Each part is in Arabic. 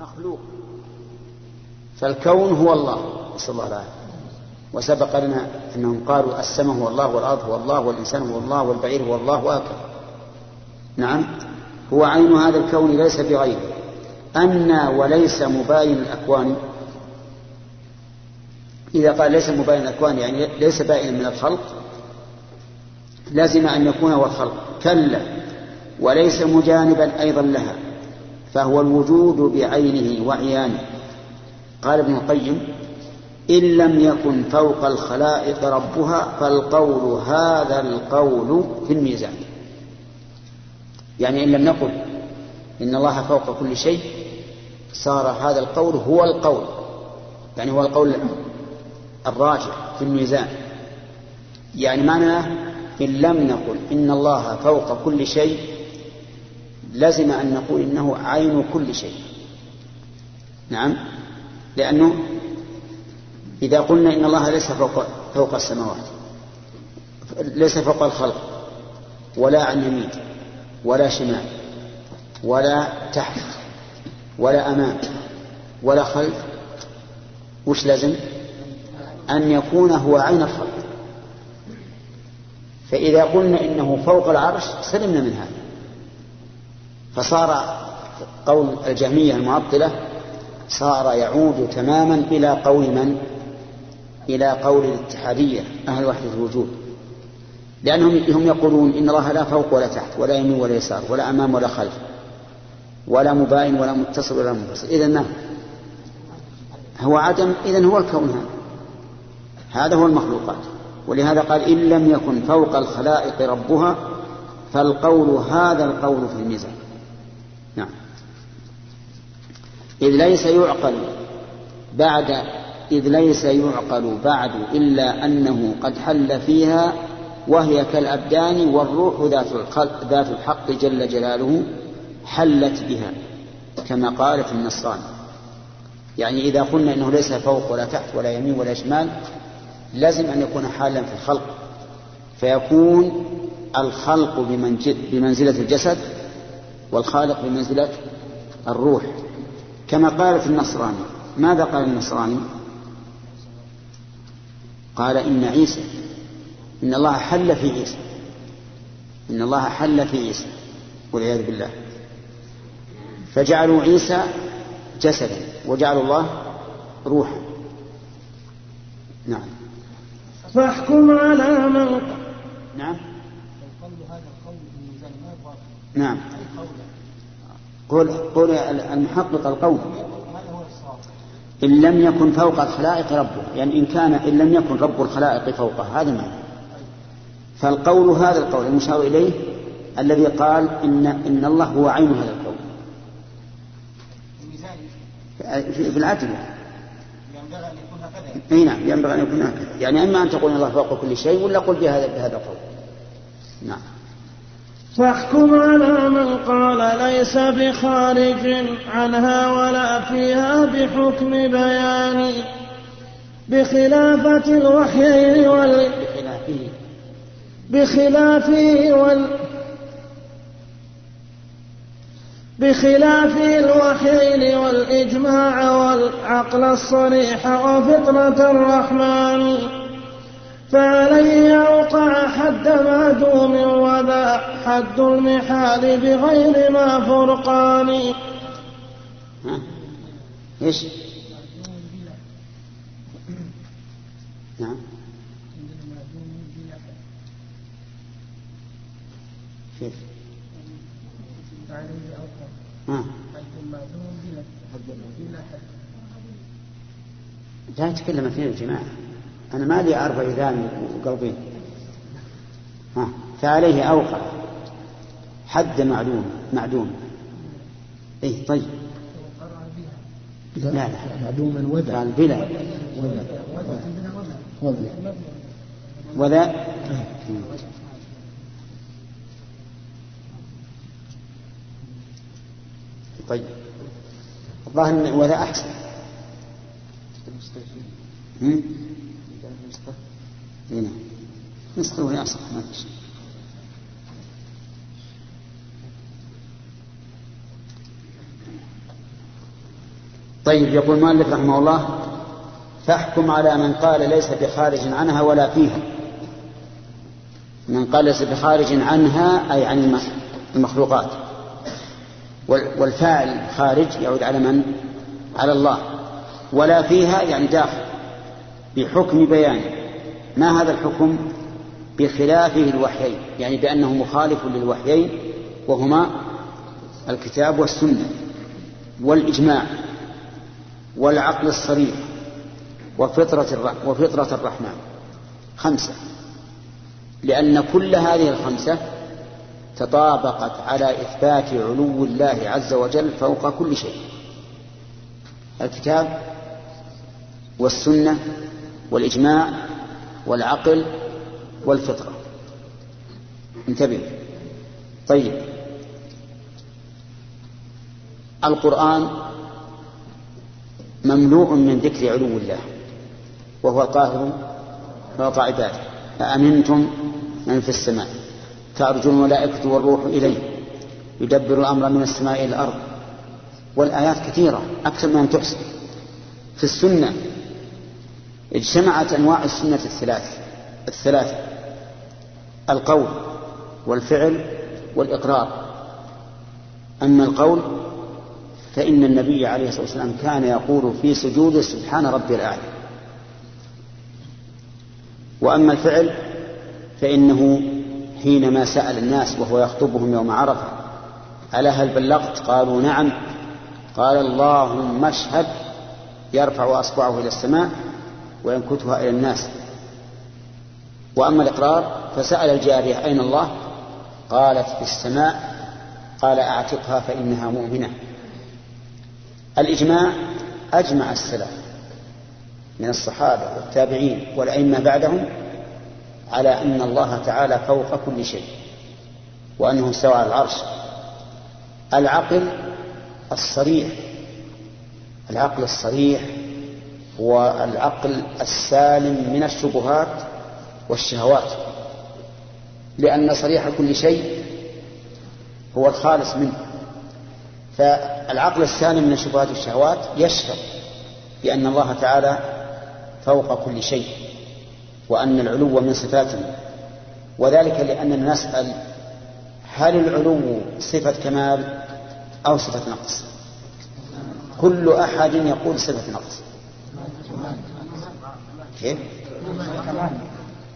مخلوق. فالكون هو الله. نسأل الله العافية. وسبق لنا أنهم قالوا السماء هو الله والأرض هو الله والإنسان هو الله والبعير هو الله وهكذا. نعم. هو عين هذا الكون ليس بغيره. أن وليس مباين الأكوان. إذا قال ليس مباين الأكوان يعني ليس بائنا من الخلق لازم أن يكون هو الخلق. كلا. وليس مجانبا أيضا لها. فهو الوجود بعينه وعيانه. قال ابن القيم إن لم يكن فوق الخلائق ربها فالقول هذا القول في الميزان. يعني إن لم نقل إن الله فوق كل شيء صار هذا القول هو القول. يعني هو القول الراجح في الميزان. يعني معناه إن لم نقل إن الله فوق كل شيء لزم أن نقول إنه عين كل شيء. نعم؟ لأنه إذا قلنا إن الله ليس فوق, فوق السماوات ليس فوق الخلق ولا عن يمين ولا شمال ولا تحت ولا أمام ولا خلف وش لازم؟ أن يكون هو عين الخلق. فإذا قلنا إنه فوق العرش سلمنا من هذا. فصار قول الجهمية المعطلة صار يعود تماما إلى قول من؟ إلى قول الاتحادية أهل وحدة الوجود. لأنهم هم يقولون إن الله لا فوق ولا تحت ولا يمين ولا يسار ولا أمام ولا خلف ولا مباين ولا متصل ولا منفصل. إذا ما؟ هو عدم إذا هو الكون هذا. هذا هو المخلوقات. ولهذا قال إن لم يكن فوق الخلائق ربها فالقول هذا القول في الميزان. نعم. إذ ليس يعقل بعد إذ ليس يعقل بعد إلا أنه قد حل فيها وهي كالأبدان والروح ذات ذات الحق جل جلاله حلت بها كما قالت النصراني. يعني إذا قلنا أنه ليس فوق ولا تحت ولا يمين ولا شمال لازم أن يكون حالا في الخلق. فيكون الخلق بمنزلة الجسد والخالق بمنزلة الروح. كما قالت النصراني. ماذا قال النصراني؟ قال إن عيسى إن الله حل في عيسى. إن الله حل في عيسى والعياذ بالله. فجعلوا عيسى جسدا وجعلوا الله روحا. نعم. فاحكم على من نعم نعم. قول قول المحقق القول. إن لم يكن فوق الخلائق ربه يعني إن كان إن لم يكن رب الخلائق فوقه هذا معنى. فالقول هذا القول المشار إليه الذي قال إن إن الله هو عين هذا القول. في العدل. أي نعم ينبغي أن يكون هكذا. يعني إما أن تقول الله فوق كل شيء ولا قل بهذا بهذا القول. نعم. فاحكم على من قال ليس بخارج عنها ولا فيها بحكم بيان. بخلافة الوحيين وال بخلافه وال بخلاف الوحيين والإجماع والعقل الصريح وفطرة الرحمن. فعليه أوقع حد ما دوم وذا حد المحال بغير ما فرقان؟ إيش؟ نعم كيف؟ ها؟ لا يتكلم فيه الجماعة أنا ما لي أربع إذان وقلبين ها فعليه أوقع. حد معدوم معدوم. إيه طيب. لا لا. معدوما وذا. قال بلا. وذا. وذا. طيب. الظاهر وذا أحسن. هم؟ هنا نسخة يا ما في شيء. طيب يقول مالك رحمه الله فاحكم على من قال ليس بخارج عنها ولا فيها. من قال ليس بخارج عنها أي عن المخلوقات. والفاعل خارج يعود على من؟ على الله. ولا فيها يعني داخل بحكم بيان. ما هذا الحكم بخلافه الوحيين يعني بأنه مخالف للوحيين وهما الكتاب والسنة والإجماع والعقل الصريح وفطرة وفطرة الرحمن. خمسة. لأن كل هذه الخمسة تطابقت على إثبات علو الله عز وجل فوق كل شيء. الكتاب والسنة والإجماع والعقل والفطرة. انتبه. طيب. القرآن مملوء من ذكر علو الله وهو القاهر فوق عباده أأمنتم من في السماء تعرج الملائكة والروح إليه يدبر الأمر من السماء إلى الأرض. والآيات كثيرة أكثر من تحصى في السنة اجتمعت أنواع السنة الثلاث الثلاثة القول والفعل والإقرار. أما القول فإن النبي عليه الصلاة والسلام كان يقول في سجوده سبحان ربي الأعلى وأما الفعل فإنه حينما سأل الناس وهو يخطبهم يوم عرفة ألا هل بلغت؟ قالوا نعم. قال اللهم اشهد. يرفع أصبعه إلى السماء وينكتها إلى الناس. وأما الإقرار فسأل الجارية أين الله؟ قالت في السماء. قال أعتقها فإنها مؤمنة. الإجماع أجمع السلف من الصحابة والتابعين والأئمة بعدهم على أن الله تعالى فوق كل شيء وأنه استوى على العرش. العقل الصريح العقل الصريح هو العقل السالم من الشبهات والشهوات. لأن صريح كل شيء هو الخالص منه. فالعقل السالم من الشبهات والشهوات يشهد بأن الله تعالى فوق كل شيء وأن العلو من صفاته. وذلك لأننا نسأل هل العلو صفة كمال أو صفة نقص؟ كل أحد يقول صفة نقص. كيف؟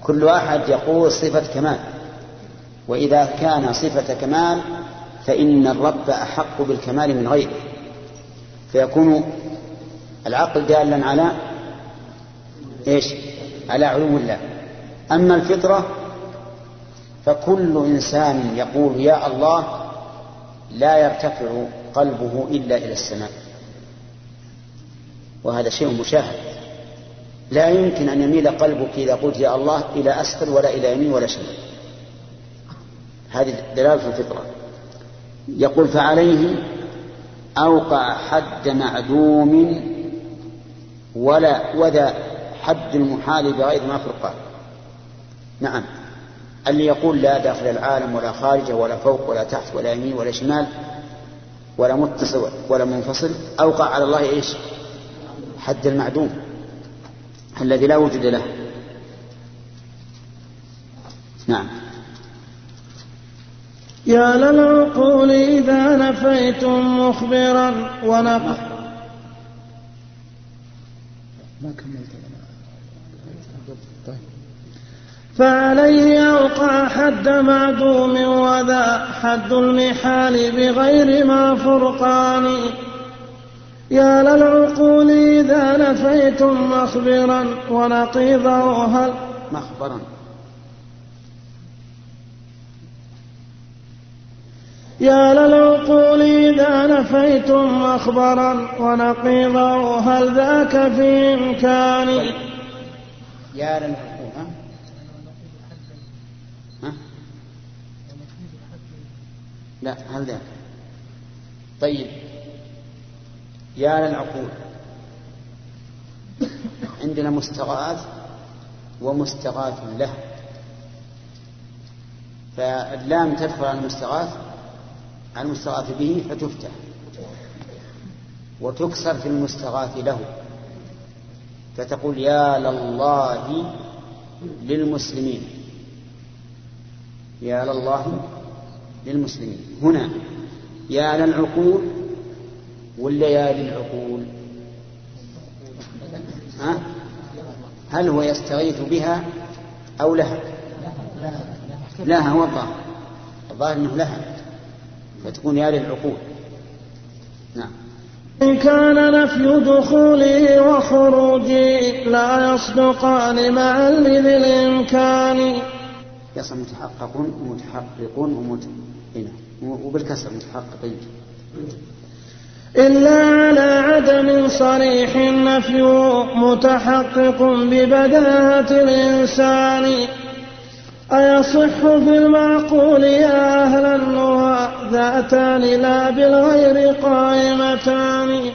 كل أحد يقول صفة كمال. وإذا كان صفة كمال فإن الرب أحق بالكمال من غيره. فيكون العقل دالا على إيش؟ على علو الله. أما الفطرة فكل إنسان يقول يا الله لا يرتفع قلبه إلا إلى السماء. وهذا شيء مشاهد. لا يمكن أن يميل قلبك إذا قلت يا الله إلى أسفل ولا إلى يمين ولا شمال. هذه دلالة الفطرة. يقول فعليه أوقع حد معدوم ولا وذا حد المحال بغير ما فرقان نعم. اللي يقول لا داخل العالم ولا خارجه ولا فوق ولا تحت ولا يمين ولا شمال ولا متصل ولا منفصل أوقع على الله إيش؟ حد المعدوم. الذي لا وجود له. نعم. يا للعقول إذا نفيتم مخبرا ونقل ما كملت فعليه أوقع حد معدوم وذا حد المحال بغير ما فرقان. يا للعقول إذا نفيتم مخبرا ونقيضه هل مخبرا. يا للعقول إذا نفيتم مخبرا ونقيضه هل ذاك في إمكان يا للعقول لا هل ذاك؟ طيب. يا للعقول. عندنا مستغاث ومستغاث له. فاللام تدخل على المستغاث على المستغاث به فتفتح. وتكسر في المستغاث له. فتقول يا لله للمسلمين. يا لله للمسلمين. هنا يا للعقول ولا يا للعقول ها؟ هل هو يستغيث بها أو لها لها هو الظاهر. الظاهر أنه لها فتكون يا للعقول نعم. إن كان نفي دخوله وخروجه لا يصدقان معا لذي الإمكان يصل متحقق ومتحقق ومت... هنا وبالكسر متحققين. إلا على عدم صريح النفي متحقق ببداهة الإنسان. أيصح في المعقول يا أهل النهى ذاتان لا بالغير قائمتان.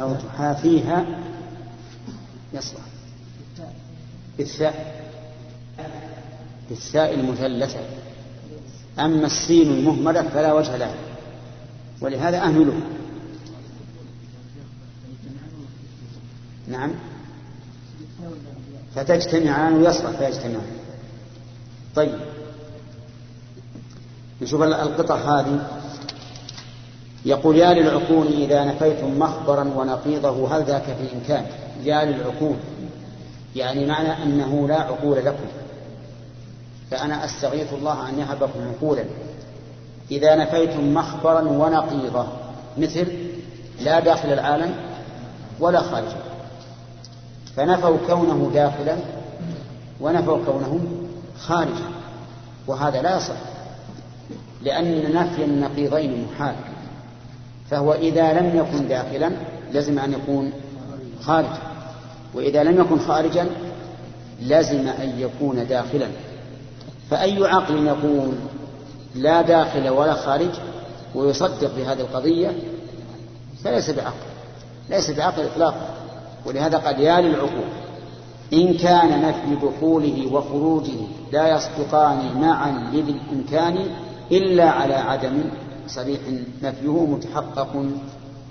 أو تحافيها يصلح. بالثاء. بالثاء المثلثة. أما السين المهملة فلا وجه لها. ولهذا أهمله نعم. فتجتمعان ويصلح فيجتمعان. طيب. نشوف القطع هذه. يقول يا للعقول إذا نفيتم مخبرا ونقيضه هل ذاك في إمكان؟ يا للعقول. يعني معنى أنه لا عقول لكم. فأنا أستغيث الله أن يهبكم عقولا. إذا نفيتم مخبرا ونقيضه مثل لا داخل العالم ولا خارجه فنفوا كونه داخلا ونفوا كونه خارجا. وهذا لا يصح لأن نفي النقيضين محال. فهو إذا لم يكن داخلا لزم أن يكون خارجا. وإذا لم يكن خارجا لزم أن يكون داخلا. فأي عقل يقول لا داخل ولا خارج ويصدق بهذه القضية فليس بعقل ليس بعقل إطلاقا. ولهذا قد يا للعقول إن كان نفي دخوله وخروجه لا يصدقان معا لذي الإمكان إلا على عدم صريح نفيه متحقق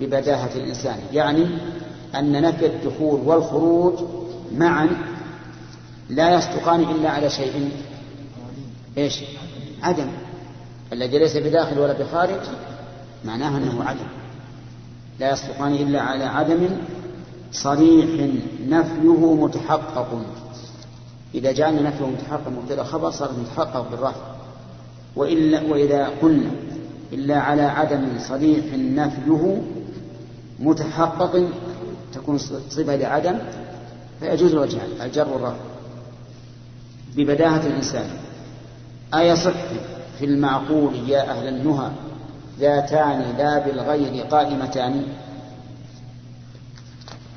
ببداهة الإنسان. يعني أن نفي الدخول والخروج معا لا يصدقان إلا على شيء إيش؟ عدم. الذي ليس بداخل ولا بخارج معناه أنه عدم. لا يصدقان إلا على عدم صريح نفيه متحقق. إذا جعلنا نفيه متحقق مبتدأ خبر صار متحقق بالرفع. وإلا وإذا قلنا إلا على عدم صريح نفيه متحقق تكون صفة لعدم فيجوز الجر والرفع. ببداهة الإنسان. أيصح في المعقول يا أهل النهى ذاتان لا بالغير قائمتان؟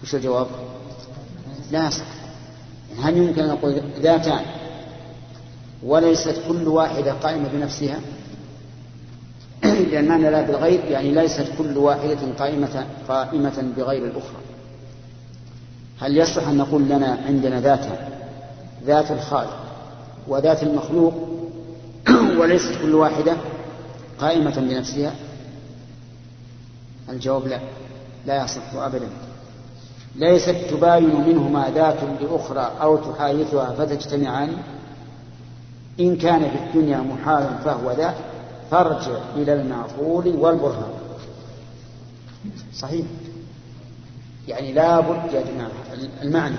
وش الجواب؟ لا يصح. هل يمكن أن نقول ذاتان وليست كل واحدة قائمة بنفسها؟ لأن معنى لا بالغير يعني ليست كل واحدة قائمة قائمة بغير الأخرى. هل يصح أن نقول لنا عندنا ذاتان؟ ذات الخالق وذات المخلوق وليست كل واحدة قائمة بنفسها؟ الجواب لا لا يصح أبدا. ليست تباين منهما ذات لأخرى أو تحايثها فتجتمعان؟ إن كان في الدنيا محال فهو ذا فارجع إلى المعقول والبرهان. صحيح. يعني لابد يا جماعة المعنى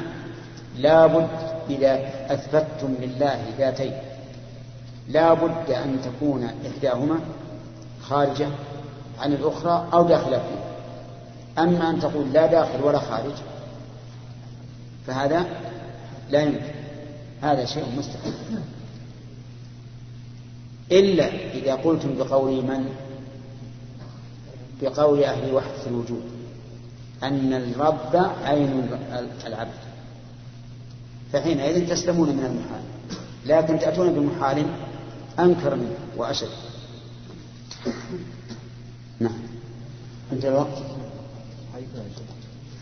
لابد إذا أثبتتم لله ذاتين. لابد أن تكون إحداهما خارجة عن الأخرى أو داخلة فيها أما أن تقول لا داخل ولا خارج فهذا لا يمكن. هذا شيء مستحيل. إلا إذا قلتم بقول من؟ بقول أهل وحدة الوجود أن الرب عين العبد. فحينئذ تسلمون من المحال. لكن تأتون بمحال أنكر منه وأشد نعم. أنت الوقت.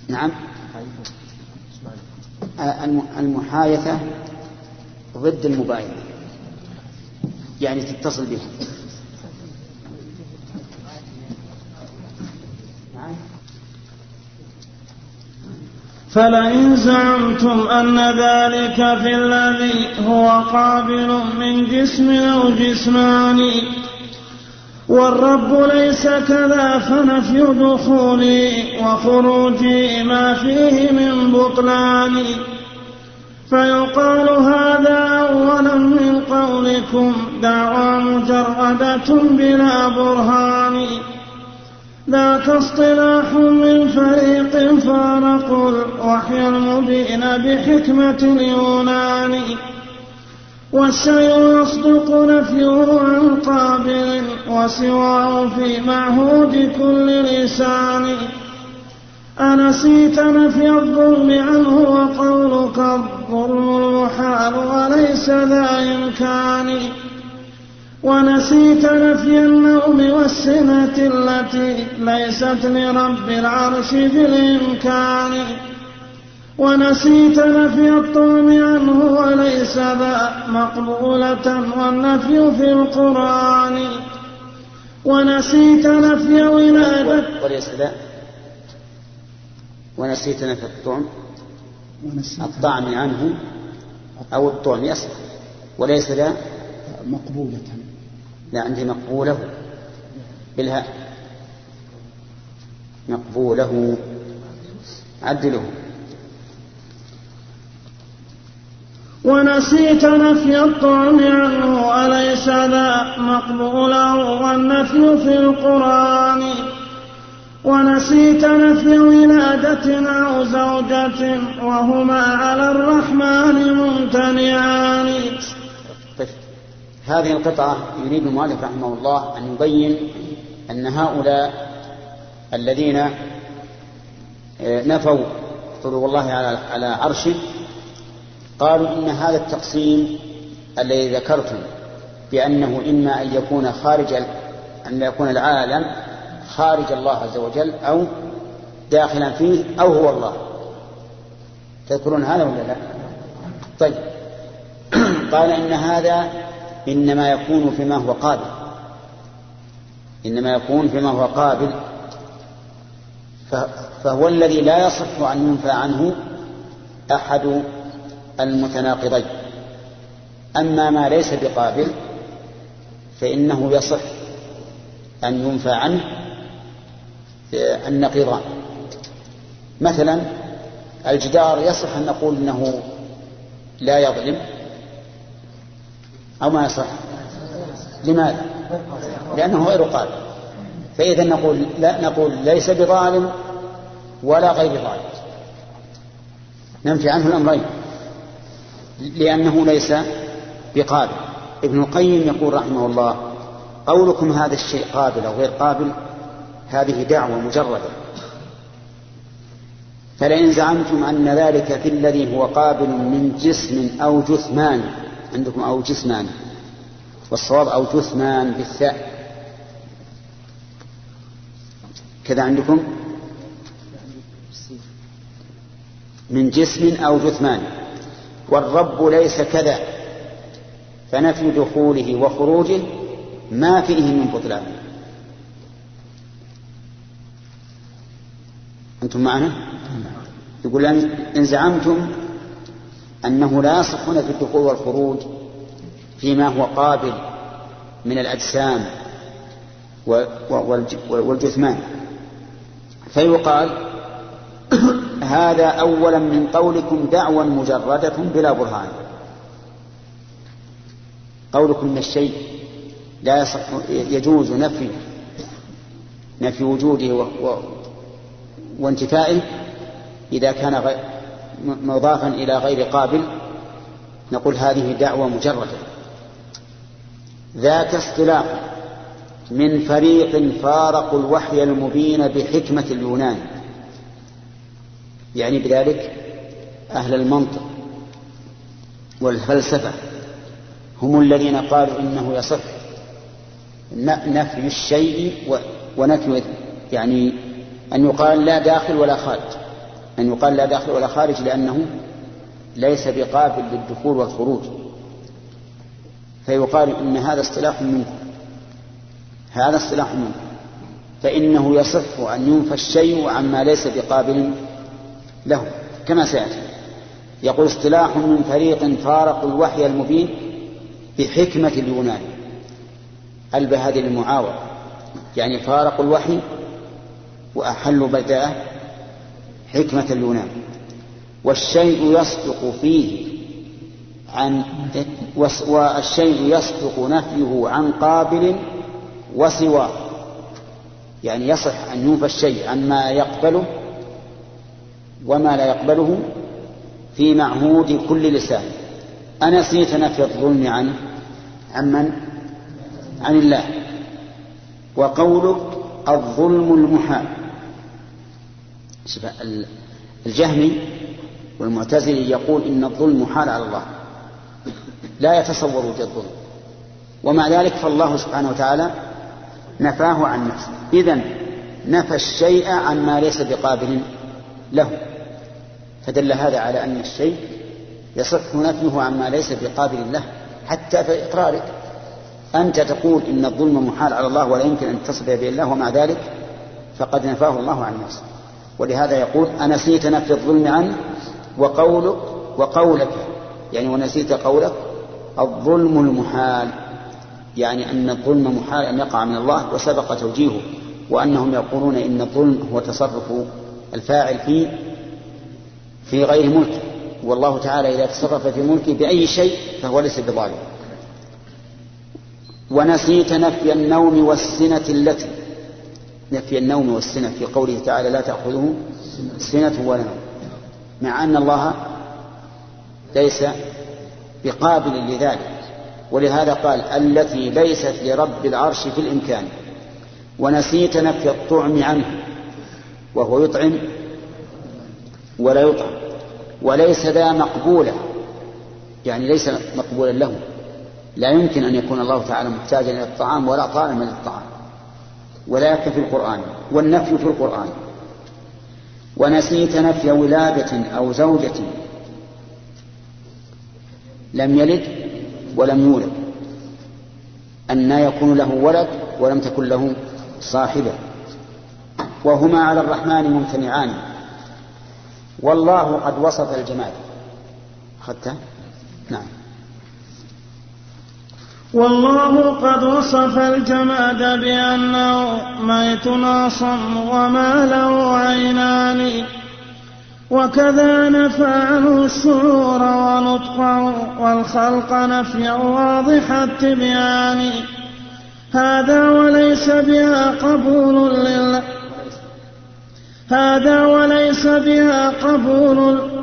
نعم. المحايثة ضد المباينة. يعني تتصل بها. فلئن زعمتم أن ذلك في الذي هو قابل من جسم أو جسمان والرب ليس كذا فنفي دخولي وخروجي ما فيه من بطلان فيقال هذا أولا من قولكم دعوى مجردة بلا برهان. ذاك اصطلاح من فريق فارقوا الوحي المبين بحكمة اليونان. والشيء يصدق نفيه عن قابل وسواه في معهود كل لسان. أنسيت نفي الظلم عنه وقولك الظلم المحال وليس ذا إمكان. ونسيت نفي النوم والسنة التي ليست لرب العرش بالإمكان. ونسيت نفي الطعم عنه وليس ذا مقبولة والنفي في القرآن. ونسيت نفي ولادة. وليس ذا. ونسيت نفي الطعم. الطعم عنه أو الطعم يصح وليس ذا. مقبولة. لا عندي مقبولة. بالهاء مقبولة. عدله. ونسيت نفي الطعم عنه أليس ذا مقبوله والنفي في القرآن؟ ونسيت نفي ولادة أو زوجة وهما على الرحمن ممتنعان. هذه القطعة يريد المؤلف رحمه الله أن يبين أن هؤلاء الذين آه، نفوا حضور الله على عرشه قالوا إن هذا التقسيم الذي ذكرتم بأنه إما أن يكون خارج أن يكون العالم خارج الله عز وجل أو داخلا فيه أو هو الله. تذكرون هذا ولا لا؟ طيب. قال إن هذا إنما يكون فيما هو قابل. إنما يكون فيما هو قابل. فهو الذي لا يصح أن ينفى عنه أحد المتناقضين. أما ما ليس بقابل فإنه يصح أن ينفى عنه النقيضان. مثلا الجدار يصح أن نقول أنه لا يظلم. أو ما يصح. لماذا؟ لأنه غير قابل. فإذا نقول لا نقول ليس بظالم ولا غير ظالم. ننفي عنه الأمرين. لأنه ليس بقابل. ابن القيم يقول رحمه الله قولكم هذا الشيء قابل أو غير قابل؟ هذه دعوة مجردة. فلئن زعمتم أن ذلك في الذي هو قابل من جسم أو جثمان عندكم أو جسمان والصواب أو جثمان بالثاء كذا عندكم؟ من جسم أو جثمان. والرب ليس كذا. فنفي دخوله وخروجه ما فيه من بطلان. أنتم معنا؟ يقول إن زعمتم أنه لا يصح في الدخول والخروج فيما هو قابل من الأجسام والجثمان. فيقال هذا أولا من قولكم دعوى مجردة بلا برهان. قولكم إن الشيء لا يصح يجوز نفي نفي وجوده وانتفائه إذا كان مضافا إلى غير قابل نقول هذه دعوة مجردة. ذاك اصطلاح من فريق فارقوا الوحي المبين بحكمة اليونان. يعني بذلك أهل المنطق والفلسفة هم الذين قالوا إنه يصح نفي الشيء ونفي يعني أن يقال لا داخل ولا خارج. أن يقال لا داخل ولا خارج لأنه ليس بقابل للدخول والخروج. فيقال إن هذا اصطلاح منكم. هذا اصطلاح منكم. فإنه يصح أن ينفى الشيء عما ليس بقابل له. كما سيأتي. يقول اصطلاح من فريق فارقوا الوحي المبين بحكمة اليونان. ألبى هذه المعاوضة يعني فارقوا الوحي وأحلوا بداءه حكمة اليونان. والشيء يصدق فيه عن والشيء يصدق نفيه عن قابل وسواه. يعني يصح أن ينفى الشيء عما يقبله وما لا يقبله في معهود كل لسان. أنسيت نفي الظلم عنه عمن عن الله. وقولك الظلم المحال. الجهمي والمعتزلي يقول إن الظلم محال على الله. لا يتصور وجود الظلم. ومع ذلك فالله سبحانه وتعالى نفاه عن نفسه. إذن نفى الشيء عما ليس بقابل له. فدل هذا على أن الشيء يصح نفيه عما ليس بقابل له. حتى في إقرارك. أنت تقول إن الظلم محال على الله ولا يمكن أن تصف به الله ومع ذلك فقد نفاه الله عن نفسه. ولهذا يقول أنسيت نفي الظلم عنه وقولك وقولك يعني ونسيت قولك الظلم المحال يعني أن الظلم محال أن يقع من الله وسبق توجيهه وأنهم يقولون إن الظلم هو تصرف الفاعل في في غير ملكه والله تعالى إذا تصرف في ملكه بأي شيء فهو ليس بظالم. ونسيت نفي النوم والسنة التي نفي النوم والسنة في قوله تعالى لا تأخذه سنة ولا نوم. مع أن الله ليس بقابل لذلك ولهذا قال التي ليست لرب العرش في الإمكان ونسيت نفي الطعم عنه وهو يطعم ولا يطعم وليس ذا مقبولا يعني ليس مقبولا له لا يمكن أن يكون الله تعالى محتاجا إلى الطعام ولا طالما للطعام. يكفي في القرآن والنفي في القرآن. ونسيت نفي ولادة أو زوجة. لم يلد ولم يولد. أن يكون له ولد ولم تكن له صاحبة. وهما على الرحمن ممتنعان. والله قد وصف الجمال أخذته نعم. والله قد وصف الجماد بأنه ميت أصم وما له عينان. وكذا نفى عنه الشعور ونطقه والخلق نفيا واضح التبيان. هذا وليس بها قبول لله هذا وليس بها قبول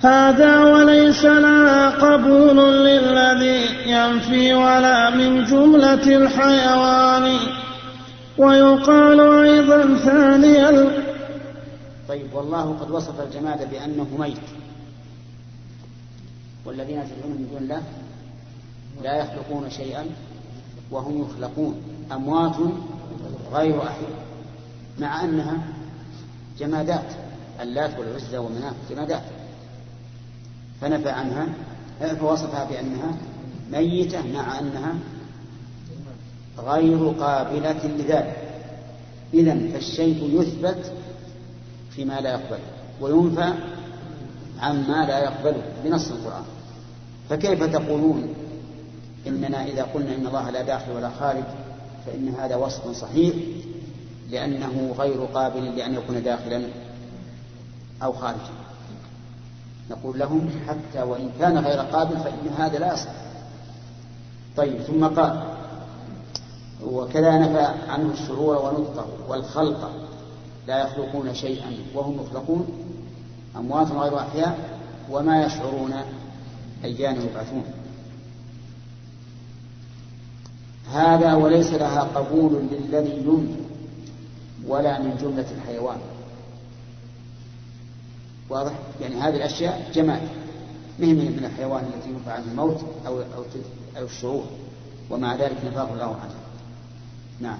هذا وليس لها قبول للذي ينفي ولا من جملة الحيوان. ويقال أيضا ثانيا. طيب والله قد وصف الجماد بأنه ميت. والذين تدعون من دون الله لا يخلقون شيئا وهم يخلقون. أموات غير أحياء مع أنها جمادات اللات والعزى ومناة جمادات. فنفى عنها فوصفها بأنها ميتة مع أنها غير قابلة لذلك. إذا فالشيء يثبت فيما لا يقبل وينفى عما لا يقبله بنص القرآن. فكيف تقولون إننا إذا قلنا إن الله لا داخل ولا خارج فإن هذا وصف صحيح لأنه غير قابل لأن يكون داخلا أو خارجا؟ نقول لهم حتى وإن كان غير قابل فإن هذا لا يصح طيب ثم قال وكذا نفى عنه الشعور ونطقه والخلق لا يخلقون شيئا وهم يخلقون أموات غير أحياء وما يشعرون أيان يبعثون. هذا وليس لها قبول للذي ينفي ولا من جملة الحيوان. واضح؟ يعني هذه الأشياء جمال مهم من الحيوان التي ينفع عنه الموت أو أو أو الشعور؟ ومع ذلك نفاه الله عنه. نعم.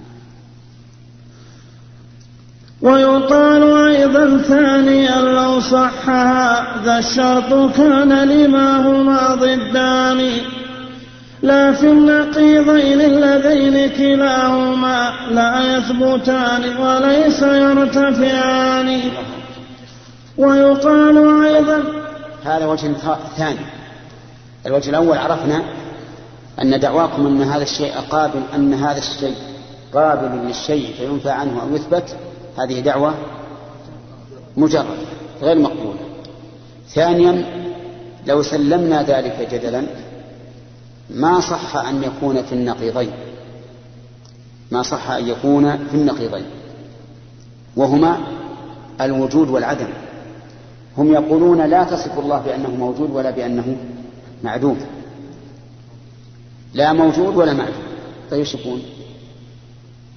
ويقال أيضا ثانيا لو صح هذا الشرط كان لما هما ضدان. لا في النقيضين اللذين كلاهما لا يثبتان وليس يرتفعان. ويقال أيضا هذا وجه ثاني. الوجه الأول عرفنا أن دعواكم أن هذا الشيء قابل أن هذا الشيء قابل للشيء فينفى عنه أو يثبت. هذه دعوة مجرد غير مقبولة. ثانيا لو سلمنا ذلك جدلا ما صح أن يكون في النقيضين. ما صح أن يكون في النقيضين. وهما الوجود والعدم. هم يقولون لا تصف الله بأنه موجود ولا بأنه معدوم. لا موجود ولا معدوم. إيش يكون؟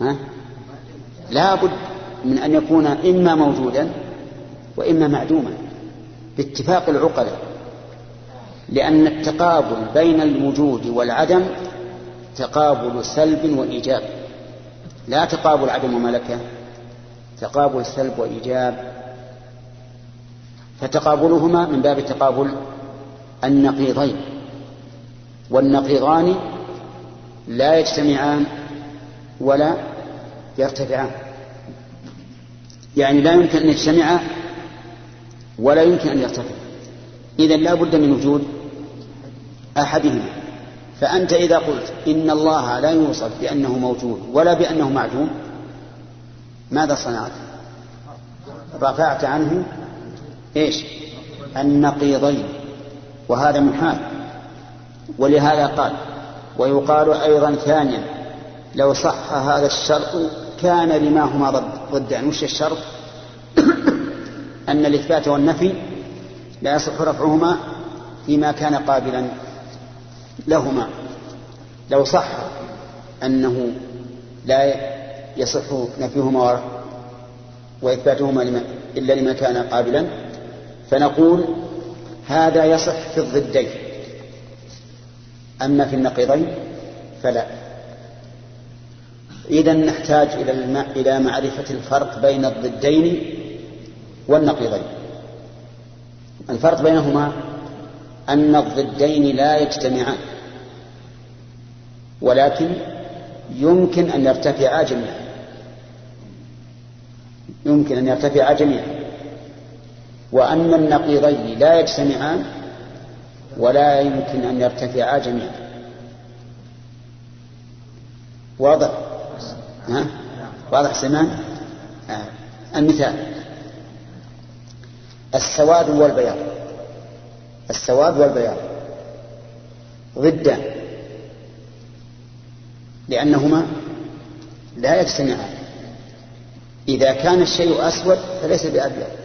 ها؟ لا بد من أن يكون إما موجودا وإما معدوما. باتفاق العقلاء. لأن التقابل بين الوجود والعدم تقابل سلب وإيجاب. لا تقابل عدم وملكة تقابل سلب وإيجاب. فتقابلهما من باب تقابل النقيضين. والنقيضان لا يجتمعان ولا يرتفعان. يعني لا يمكن أن يجتمعا ولا يمكن أن يرتفع إذا لا بد من وجود أحدهما. فأنت إذا قلت إن الله لا يوصف بأنه موجود ولا بأنه معدوم ماذا صنعت؟ رفعت عنه إيش؟ النقيضين. وهذا محال. ولهذا قال ويقال أيضا ثانيا لو صح هذا الشرط كان لما هما ضدان. وش الشرط؟ أن الإثبات والنفي لا يصح رفعهما فيما كان قابلا لهما. لو صح أنه لا يصح نفيهما وإثباتهما إلا لما كان قابلا فنقول هذا يصح في الضدين. أما في النقيضين فلا. إذا نحتاج إلى إلى معرفة الفرق بين الضدين والنقيضين. الفرق بينهما أن الضدين لا يجتمعان ولكن يمكن أن يرتفعا جميعا. يمكن أن يرتفعا جميعا. وأن النقيضين لا يجتمعان ولا يمكن أن يرتفعا جميعا. واضح؟ ها؟ واضح سمان آه. المثال. السواد والبياض. السواد والبياض. ضدان. لأنهما لا يجتمعان. إذا كان الشيء أسود فليس بأبيض.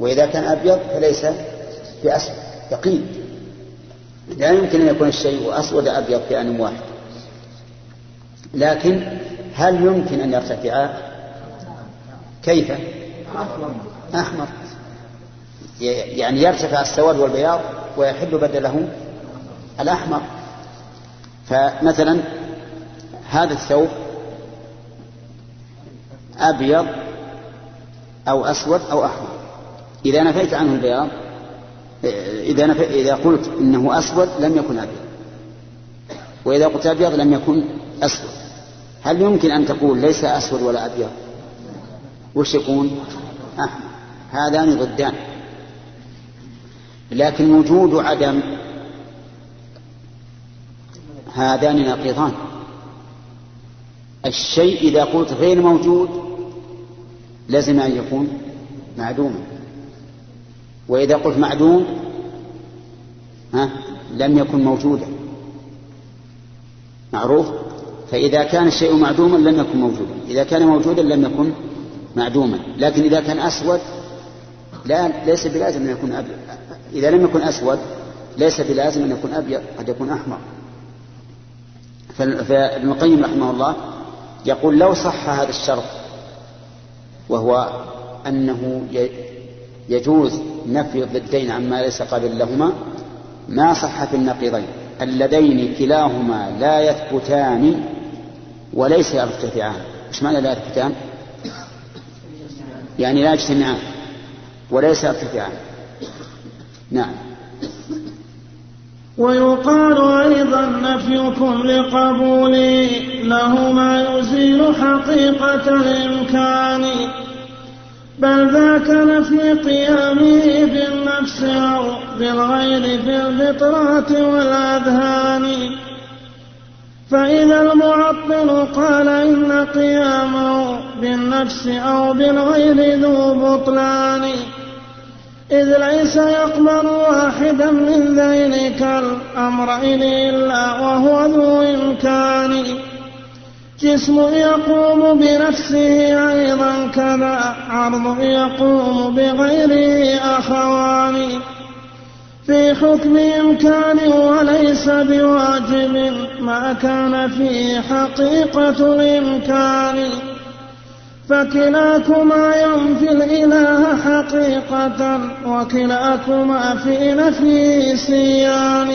وإذا كان أبيض فليس بأسود يقين. لا يمكن أن يكون الشيء أسود أبيض في آن واحد. لكن هل يمكن أن يرتفعا كيف؟ أحمر. يعني يرتفع السواد والبياض ويحل بدله الأحمر. فمثلا هذا الثوب أبيض أو أسود أو أحمر. إذا نفيت عنه البياض إذا, نفي إذا قلت إنه أسود لم يكن أبيض. وإذا قلت أبيض لم يكن أسود. هل يمكن أن تقول ليس أسود ولا أبيض؟ وش يكون؟ أحمر هذان ضدان. لكن وجود عدم هذان نقيضان. الشيء إذا قلت غير موجود لازم أن يكون معدوما. وإذا قلت معدوم ها لم يكن موجودا. معروف؟ فإذا كان الشيء معدوما لم يكن موجودا. إذا كان موجودا لم يكن معدوما. لكن إذا كان أسود لا ليس بلازم أن يكون أبيض إذا لم يكن أسود ليس بلازم أن يكون أبيض قد يكون أحمر. فابن القيم رحمه الله يقول لو صح هذا الشرط وهو أنه يجوز نفي الضدين عما ليس قابل لهما ما صح في النقيضين. اللذين كلاهما لا يثبتان وليس يرتفعان. إيش معنى لا يثبتان يعني لا يجتمعان وليس يرتفعان. نعم. ويقال أيضا نفيكم لقبولي له ما يزيل حقيقة الإمكان. بل ذاك نفي قيامه بالنفس أو بالغير في الفطرات والأذهان. فإذا المعطل قال إن قيامه بالنفس أو بالغير ذو بطلان. إذ ليس يقبل واحدا من ذلك الأمرين إلا وهو ذو إمكان. جسم يقوم بنفسه أيضا كذا عرض يقوم بغيره أخوان. في حكم إمكان وليس بواجب ما كان فيه حقيقة الإمكان. فكلاكما ينفي الإله حقيقة وكلاكما في نفيه سيان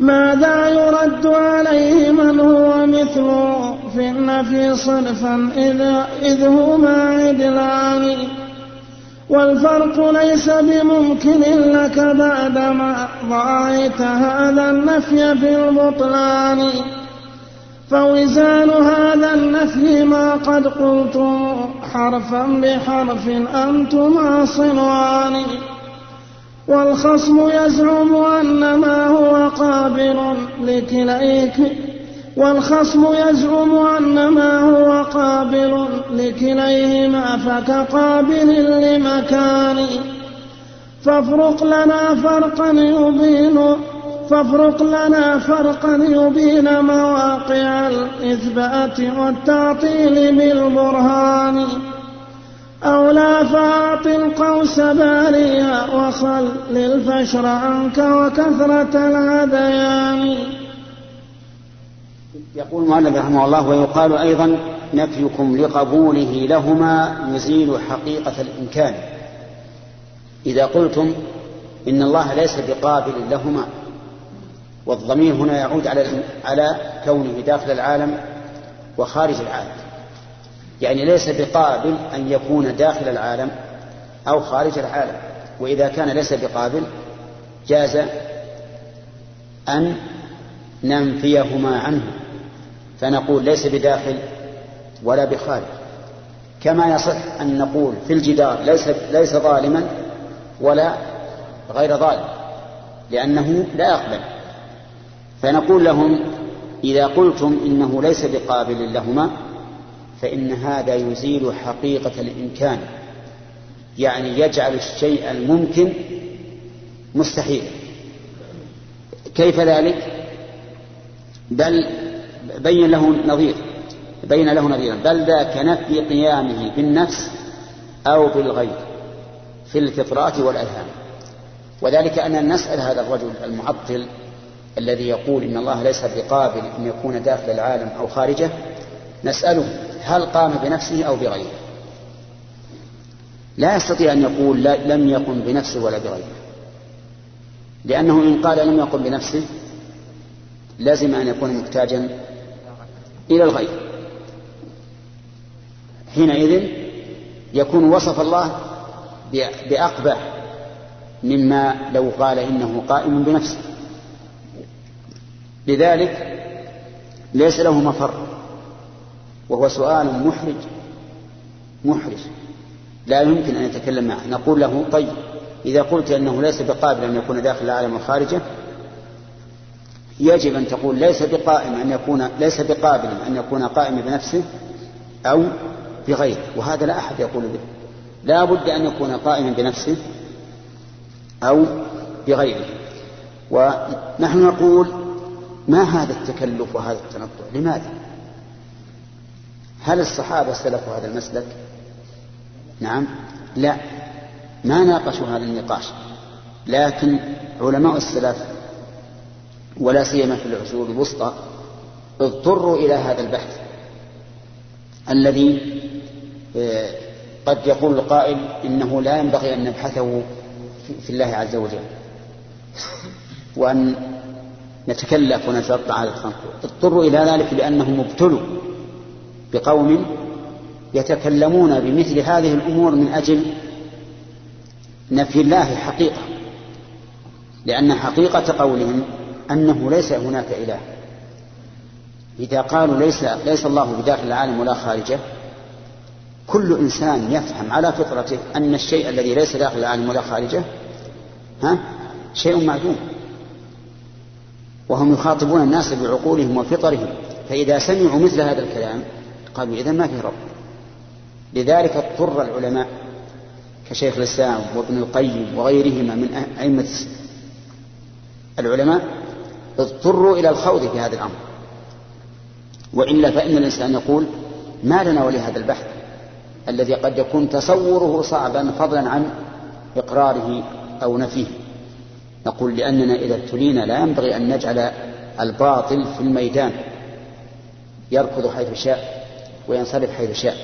ماذا يرد عليه من هو مثله في النفي صرفا إذ هما عدلان. والفرق ليس بممكن لك بعدما ضاعت هذا النفي في البطلان. فوزان هذا النفي ما قد قلتم حرفا بحرف أنتما صنوان. والخصم يزعم أن ما هو قابل لكليك والخصم يزعم أن ما هو قابل لكليهما فكقابل لمكان. فافرق لنا فرقا يبين فافرق لنا فرقا يبين مواقع الإثبات والتعطيل بالبرهان. أو لا فأعط القوس باريا وخل الفشر عنك وكثرة الهذيان يقول المؤلف رحمه الله ويقال أيضا نفيكم لقبوله لهما يزيل حقيقة الإمكان. إذا قلتم إن الله ليس بقابل لهما والضمير هنا يعود على على كونه داخل العالم وخارج العالم. يعني ليس بقابل أن يكون داخل العالم أو خارج العالم. وإذا كان ليس بقابل جاز أن ننفيهما عنه. فنقول ليس بداخل ولا بخارج. كما يصح أن نقول في الجدار ليس ليس ظالما ولا غير ظالم لأنه لا يقبل. فنقول لهم إذا قلتم إنه ليس بقابل لهما فإن هذا يزيل حقيقة الإمكان. يعني يجعل الشيء الممكن مستحيل كيف ذلك؟ بل بين له نظير بين له نظيرا. بل ذاك نفي قيامه بالنفس أو بالغير في الفطرات والأذهان. وذلك أننا نسأل هذا الرجل المعطل الذي يقول إن الله ليس بقابل أن يكون داخل العالم أو خارجه نسأله هل قام بنفسه أو بغيره. لا يستطيع أن يقول لا لم يقم بنفسه ولا بغيره. لأنه إن قال لم يقم بنفسه لازم أن يكون محتاجا إلى الغير. حينئذ يكون وصف الله بأقبح مما لو قال إنه قائم بنفسه. لذلك ليس له مفر. وهو سؤال محرج. محرج. لا يمكن أن يتكلم معه. نقول له طيب إذا قلت أنه ليس بقابل أن يكون داخل العالم وخارجه يجب أن تقول ليس بقائم أن يكون ليس بقابل أن يكون قائما بنفسه أو بغيره. وهذا لا أحد يقول به. لا بد أن يكون قائما بنفسه أو بغيره. ونحن نقول ما هذا التكلف وهذا التنطع؟ لماذا؟ هل الصحابة سلكوا هذا المسلك؟ نعم. لا. ما ناقشوا هذا النقاش. لكن علماء السلف ولا سيما في العصور الوسطى اضطروا إلى هذا البحث. الذي آه، قد يقول القائل إنه لا ينبغي أن نبحثه في الله عز وجل. وأن نتكلف ونترطع على التنقل اضطروا إلى ذلك لأنهم ابتلوا. بقوم يتكلمون بمثل هذه الأمور من أجل نفي الله حقيقة لأن حقيقة قولهم أنه ليس هناك إله. إذا قالوا ليس ليس الله بداخل العالم ولا خارجه كل إنسان يفهم على فطرته أن الشيء الذي ليس داخل العالم ولا خارجه ها شيء معدوم. وهم يخاطبون الناس بعقولهم وفطرهم. فإذا سمعوا مثل هذا الكلام قالوا إذا ما في رب. لذلك اضطر العلماء كشيخ الإسلام وابن القيم وغيرهما من أئمة العلماء اضطروا إلى الخوض في هذا الأمر. وإلا فإن الإنسان يقول ما لنا ولهذا البحث الذي قد يكون تصوره صعبا فضلا عن إقراره أو نفيه. نقول لأننا إذا ابتلينا لا ينبغي أن نجعل الباطل في الميدان. يركض حيث شاء. وينصرف حيث شاء.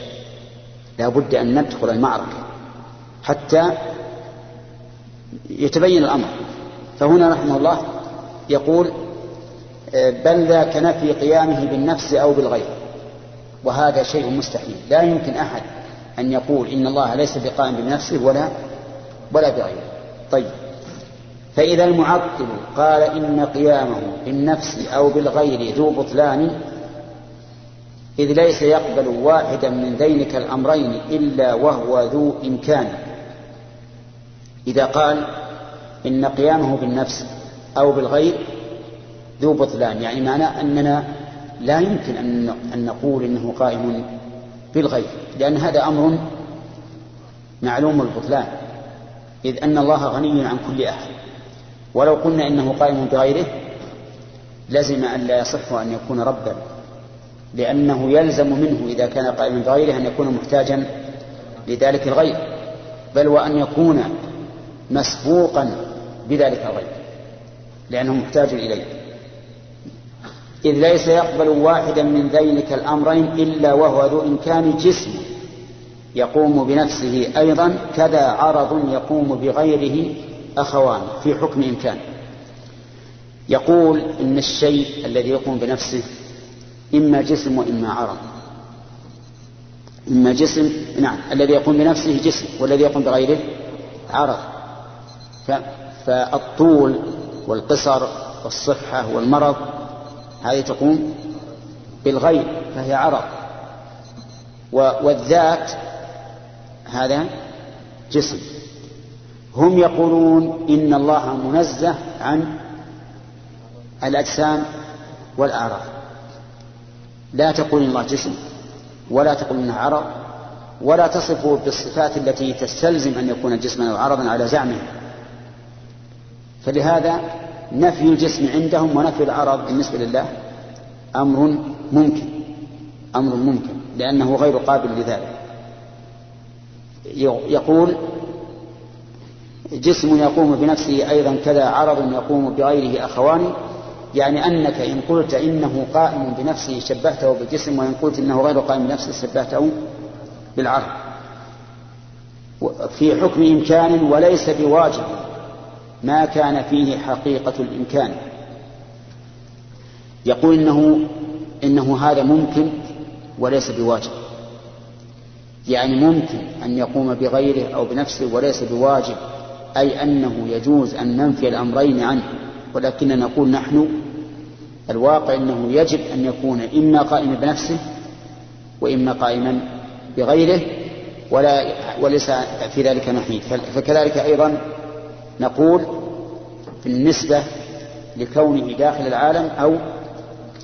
لا بد أن ندخل المعركة حتى يتبين الأمر. فهنا رحمه الله يقول بل ذاك نفي قيامه بالنفس أو بالغير. وهذا شيء مستحيل. لا يمكن أحد أن يقول إن الله ليس بقائم بنفسه ولا ولا بغيره. طيب. فإذا المعطل قال إن قيامه بالنفس أو بالغير ذو بطلان إذ ليس يقبل واحدا من ذينك الأمرين إلا وهو ذو إمكان. إذا قال إن قيامه بالنفس أو بالغير ذو بطلان يعني معناه أننا لا يمكن أن نقول إنه قائم بالغير لأن هذا أمر معلوم البطلان. إذ أن الله غني عن كل أحد. ولو قلنا إنه قائم بغيره لزم أن لا يصح أن يكون ربا. لأنه يلزم منه إذا كان قائما بغيره أن يكون محتاجا لذلك الغير بل وأن يكون مسبوقا بذلك الغير لأنه محتاج إليه. إذ ليس يقبل واحدا من ذينك الأمرين إلا وهو ذو إمكان جسم يقوم بنفسه أيضا كذا عرض يقوم بغيره أخوان في حكم إمكان. يقول إن الشيء الذي يقوم بنفسه إما جسم وإما عرض. إما جسم نعم الذي يقوم بنفسه جسم والذي يقوم بغيره عرض. فالطول والقصر والصحة والمرض هذه تقوم بالغير فهي عرض. والذات هذا جسم. هم يقولون إن الله منزه عن الأجسام والأعراض. لا تقول الله جسم ولا تقول انه عرض ولا تصفه بالصفات التي تستلزم أن يكون جسما أو عرضا على زعمه. فلهذا نفي الجسم عندهم ونفي العرض بالنسبة لله أمر ممكن أمر ممكن لأنه غير قابل لذلك. يقول جسم يقوم بنفسه أيضا كذا عرض يقوم بغيره أخوان يعني أنك إن قلت إنه قائم بنفسه شبهته بالجسم وإن قلت إنه غير قائم بنفسه شبهته بالعرض. في حكم إمكان وليس بواجب ما كان فيه حقيقة الإمكان. يقول إنه إنه هذا ممكن وليس بواجب. يعني ممكن أن يقوم بغيره أو بنفسه وليس بواجب أي أنه يجوز أن ننفي الأمرين عنه ولكننا نقول نحن الواقع أنه يجب أن يكون إما قائما بنفسه وإما قائما بغيره ولا وليس في ذلك محيد فكذلك أيضا نقول في النسبة لكونه داخل العالم أو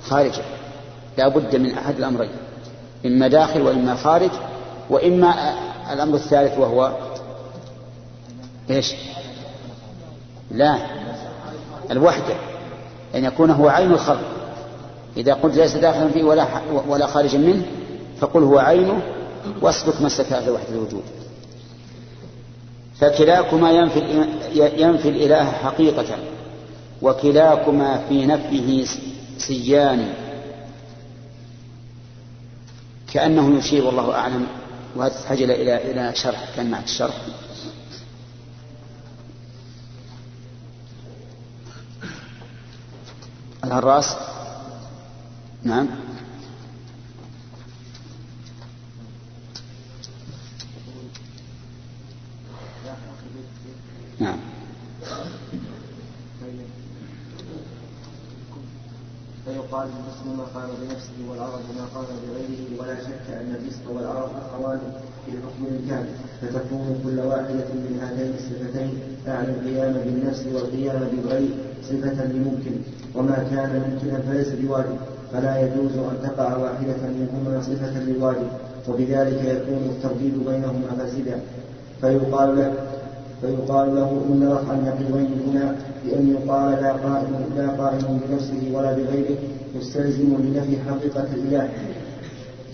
خارجه لا بد من أحد الأمرين إما داخل وإما خارج وإما الأمر الثالث وهو إيش؟ لا الوحدة. أن يكون هو عين الخلق. إذا قلت ليس داخلا فيه ولا ولا خارجا منه فقل هو عينه واسلك مسك أهل وحدة الوجود. فكلاكما ينفي ينفي الإله حقيقة وكلاكما في نفيه سيان. كأنه يشير والله أعلم. وهذا تحتاج إلى إلى شرح كان معك الشرح الهراس نعم. نعم. فيقال البسط ما قال بنفسه والعرض ما قال بغيره ولا شك أن البسط والعرض اخوان في حكم الكامل فتكون كل واحدة من هاتين الصفتين تعني القيام بالنفس والقيام بالغير صفة لممكن. وما كان ممكنا فليس بواجب فلا يجوز أن تقع واحدة منهما صفة للواجب وبذلك يكون الترديد بينهما فاسدا فيقال له فيقال له إن رفع النقيضين هنا بأن يقال لا قائم لا قائم بنفسه ولا بغيره مستلزم لنفي حقيقة الإله.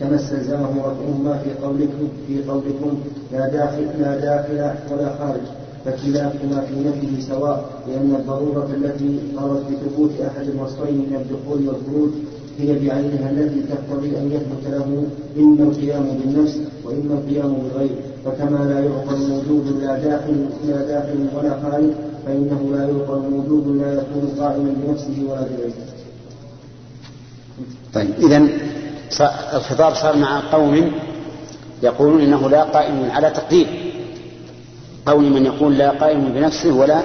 كما استلزمه رفعهما في قولكم في قولكم لا داخل لا داخل ولا خارج. فكلاكما في نفيه سواء لأن الضرورة التي قرت بثبوت أحد الوصفين من الدخول والخروج هي بعينها التي تقتضي أن يثبت له إما القيام بالنفس وإما القيام بالغير فكما لا يعقل موجود لا داخل لا داخل ولا خارج فإنه لا يعقل موجود لا يكون قائما بنفسه ولا بغيره. طيب إذا الخطاب صار مع قوم يقولون إنه لا قائم على تقدير قول من يقول لا قائم بنفسه ولا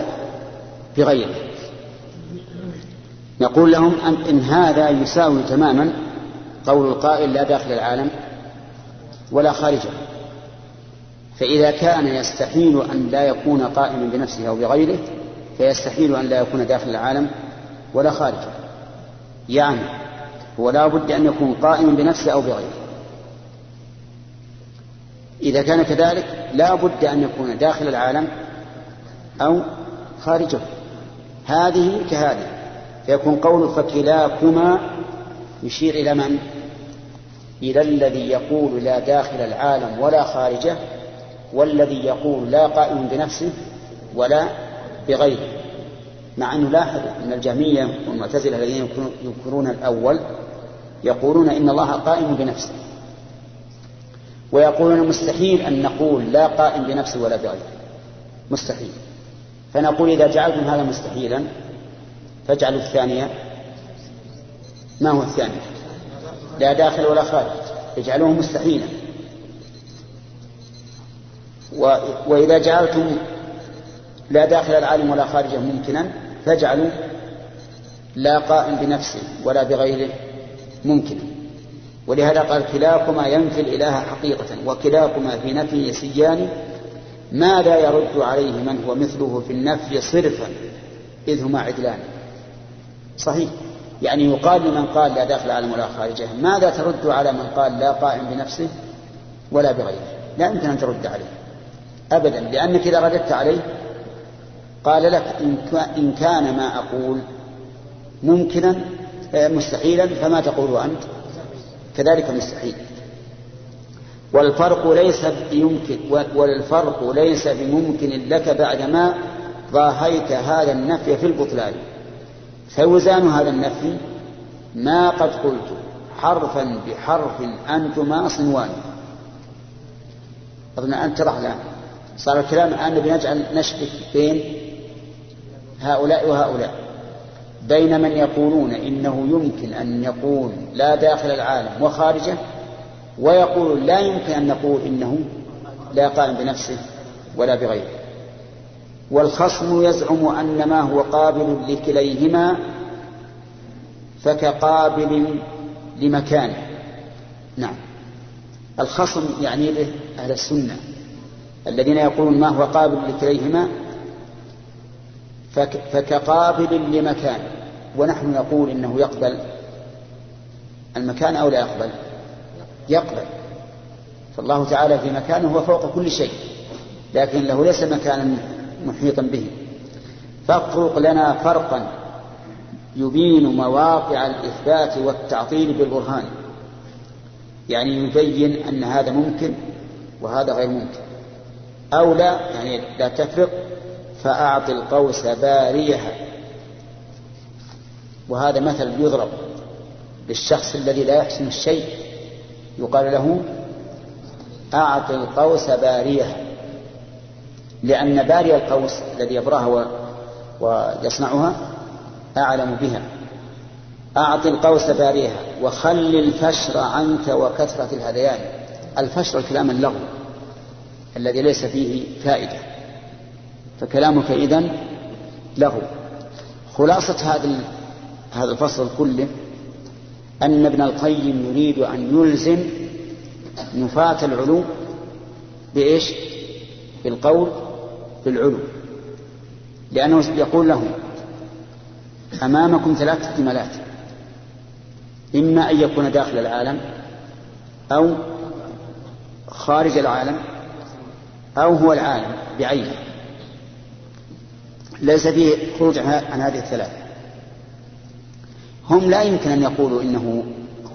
بغيره. نقول لهم أن هذا يساوي تماما قول القائل لا داخل العالم ولا خارجه. فإذا كان يستحيل أن لا يكون قائما بنفسه أو بغيره فيستحيل أن لا يكون داخل العالم ولا خارجه. يعني هو لا بد أن يكون قائما بنفسه أو بغيره. إذا كان كذلك لا بد أن يكون داخل العالم أو خارجه. هذه كهذه. فيكون قول فكلاكما يشير إلى من؟ إلى الذي يقول لا داخل العالم ولا خارجه والذي يقول لا قائم بنفسه ولا بغيره. مع أنه لاحظ أن الجهمية والمعتزلة الذين ينكرون الأول يقولون إن الله قائم بنفسه. ويقولون مستحيل أن نقول لا قائم بنفسه ولا بغيره مستحيل. فنقول إذا جعلتم هذا مستحيلا فاجعلوا الثانية. ما هو الثاني؟ لا داخل ولا خارج. اجعلوه مستحيلا. و... وإذا جعلتم لا داخل العالم ولا خارجه ممكنا فاجعلوا لا قائم بنفسه ولا بغيره ممكنا. ولهذا قال كلاكما ينفي الإله حقيقة وكلاكما في نفي سيان ما لا يرد عليه من هو مثله في النفي صرفا إذ هما عدلان؟ صحيح. يعني يقال لمن قال لا داخل العالم ولا خارجة ماذا ترد على من قال لا قائم بنفسه ولا بغيره؟ لا يمكن أن ترد عليه أبدا لأنك إذا رددت عليه قال لك إن كان ما أقول ممكنا آه، مستحيلا فما تقول أنت؟ كذلك مستحيل. والفرق ليس بيمكن والفرق ليس بممكن لك بعدما ضاهيت هذا النفي في البطلان. فوزان هذا النفي ما قد قلت حرفا بحرف أنتما صنوان. أظن أنت ترى الآن صار الكلام الآن بنجعل نشبك بين هؤلاء وهؤلاء. بين من يقولون إنه يمكن أن يقول لا داخل العالم وخارجه ويقول لا يمكن أن نقول إنه لا قائم بنفسه ولا بغيره. والخصم يزعم أن ما هو قابل لكليهما فكقابل لمكان نعم. الخصم يعني به أهل السنة. الذين يقولون ما هو قابل لكليهما فكقابل لمكان. ونحن نقول إنه يقبل. المكان أو لا يقبل؟ يقبل. فالله تعالى في مكانه هو فوق كل شيء لكن له ليس مكانا محيطا به. فافرق لنا فرقا يبين مواقع الإثبات والتعطيل بالبرهان. يعني يبين أن هذا ممكن وهذا غير ممكن. أو لا يعني لا تفرق. فأعط القوس باريها. وهذا مثل يضرب للشخص الذي لا يحسن الشيء. يقال له أعط القوس باريها. لأن باري القوس الذي يبرأها ويصنعها أعلم بها. أعط القوس باريها وخل الفشر عنك وكثرة الهذيان. الفشر الكلام اللغو الذي ليس فيه فائدة. فكلامك إذن لغو خلاصة هذا هذا الفصل كله أن ابن القيم يريد أن يلزم نفاة العلو بإيش؟ بالقول بالعلو. لأنه يقول لهم أمامكم ثلاث احتمالات إما أن يكون داخل العالم أو خارج العالم أو هو العالم بعينه. ليس فيه خروج عن هذه الثلاثة هم لا يمكن أن يقولوا إنه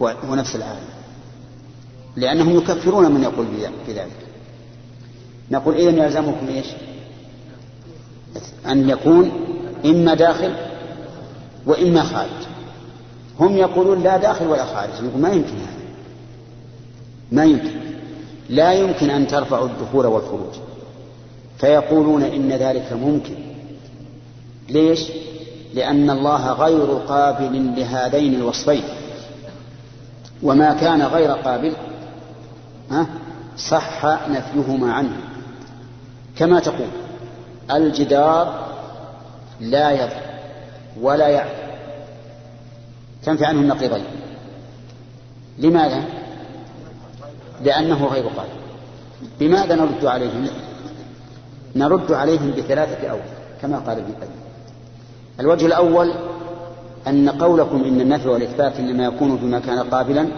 هو, هو نفس العالم لأنهم يكفرون من يقول بذلك. نقول إذن يلزمكم إيش؟ أن يكون إما داخل وإما خارج. هم يقولون لا داخل ولا خارج يقول ما يمكن هذا. ما يمكن. لا يمكن أن ترفعوا الدخول والخروج. فيقولون إن ذلك ممكن. ليش؟ لأن الله غير قابل لهذين الوصفين. وما كان غير قابل صح نفيهما عنه. كما تقول الجدار لا يضر ولا يعفو تنفي عنه النقيضين. لماذا؟ لأنه غير قابل. بماذا نرد عليهم؟ نرد عليهم بثلاثة أوجه كما قال ابن القيم. الوجه الأول أن قولكم إن النفي والإثبات إنما يكون بما كان قابلا